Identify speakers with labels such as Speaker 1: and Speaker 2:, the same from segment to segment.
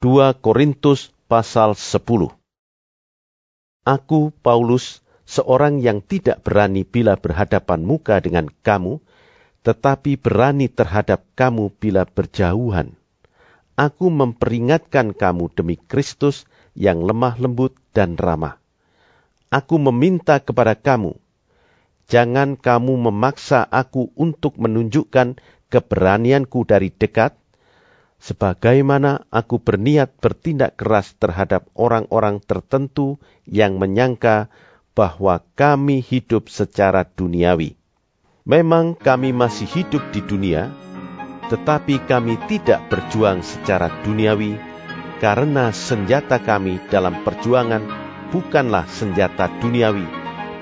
Speaker 1: 2 Korintus pasal 10 Aku, Paulus, seorang yang tidak berani bila berhadapan muka dengan kamu, tetapi berani terhadap kamu bila berjauhan. Aku memperingatkan kamu demi Kristus yang lemah lembut dan ramah. Aku meminta kepada kamu, jangan kamu memaksa aku untuk menunjukkan keberanianku dari dekat, sebagaimana aku berniat bertindak keras terhadap orang-orang tertentu yang menyangka bahwa kami hidup secara duniawi. Memang kami masih hidup di dunia, tetapi kami tidak berjuang secara duniawi, karena senjata kami dalam perjuangan bukanlah senjata duniawi,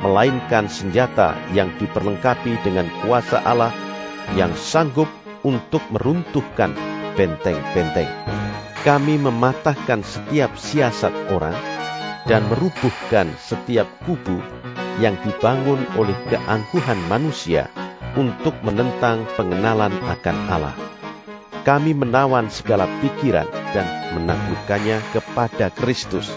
Speaker 1: melainkan senjata yang diperlengkapi dengan kuasa Allah yang sanggup untuk meruntuhkan benteng-benteng. Kami mematahkan setiap siasat orang dan merubuhkan setiap kubu yang dibangun oleh keangkuhan manusia untuk menentang pengenalan akan Allah. Kami menawan segala pikiran dan menaklukkannya kepada Kristus,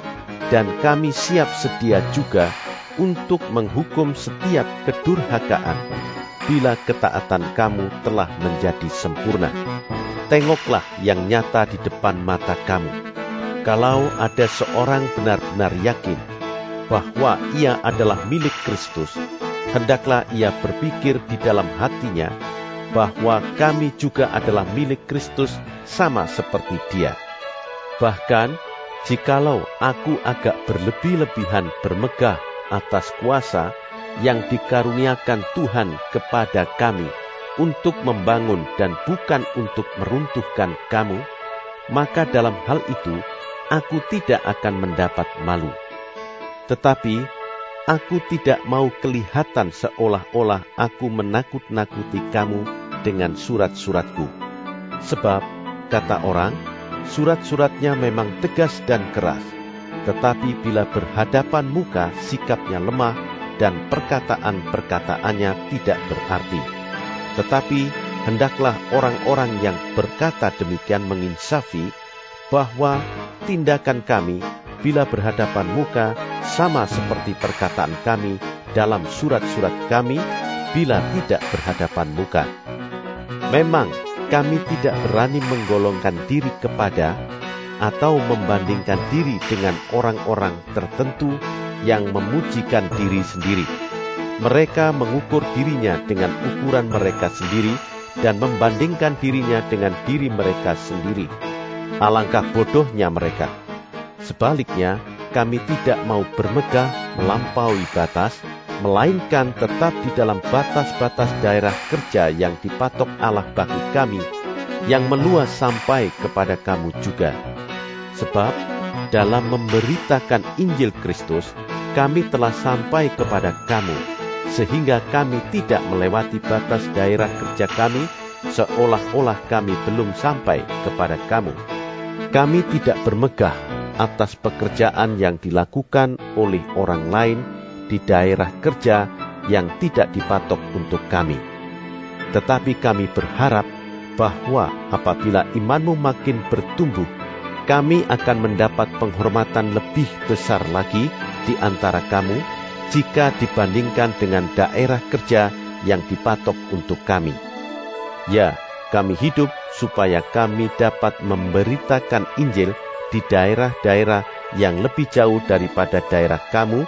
Speaker 1: dan kami siap sedia juga untuk menghukum setiap kedurhakaan bila ketaatan kamu telah menjadi sempurna tengoklah yang nyata di depan mata kamu. Kalau ada seorang benar-benar yakin bahwa ia adalah milik Kristus, hendaklah ia berpikir di dalam hatinya bahwa kami juga adalah milik Kristus sama seperti dia. Bahkan, jikalau aku agak berlebih-lebihan bermegah atas kuasa yang dikaruniakan Tuhan kepada kami, untuk membangun dan bukan untuk meruntuhkan kamu, maka dalam hal itu aku tidak akan mendapat malu. Tetapi aku tidak mau kelihatan seolah-olah aku menakut-nakuti kamu dengan surat-suratku. Sebab, kata orang, surat-suratnya memang tegas dan keras, tetapi bila berhadapan muka sikapnya lemah dan perkataan-perkataannya tidak berarti tetapi hendaklah orang-orang yang berkata demikian menginsafi bahwa tindakan kami bila berhadapan muka sama seperti perkataan kami dalam surat-surat kami bila tidak berhadapan muka. Memang kami tidak berani menggolongkan diri kepada atau membandingkan diri dengan orang-orang tertentu yang memujikan diri sendiri mereka mengukur dirinya dengan ukuran mereka sendiri dan membandingkan dirinya dengan diri mereka sendiri. Alangkah bodohnya mereka. Sebaliknya, kami tidak mau bermegah melampaui batas, melainkan tetap di dalam batas-batas daerah kerja yang dipatok Allah bagi kami, yang meluas sampai kepada kamu juga. Sebab, dalam memberitakan Injil Kristus, kami telah sampai kepada kamu, sehingga kami tidak melewati batas daerah kerja kami, seolah-olah kami belum sampai kepada kamu. Kami tidak bermegah atas pekerjaan yang dilakukan oleh orang lain di daerah kerja yang tidak dipatok untuk kami. Tetapi kami berharap bahwa apabila imanmu makin bertumbuh, kami akan mendapat penghormatan lebih besar lagi di antara kamu jika dibandingkan dengan daerah kerja yang dipatok untuk kami. Ya, kami hidup supaya kami dapat memberitakan Injil di daerah-daerah yang lebih jauh daripada daerah kamu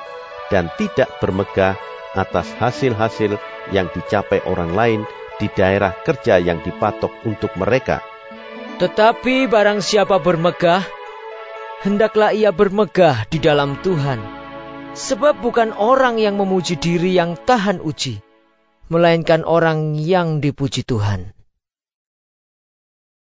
Speaker 1: dan tidak bermegah atas hasil-hasil yang dicapai orang lain di daerah kerja yang dipatok untuk mereka.
Speaker 2: Tetapi barang siapa bermegah, hendaklah ia bermegah di dalam Tuhan. Sebab bukan orang yang memuji diri yang tahan uji, melainkan orang yang dipuji Tuhan.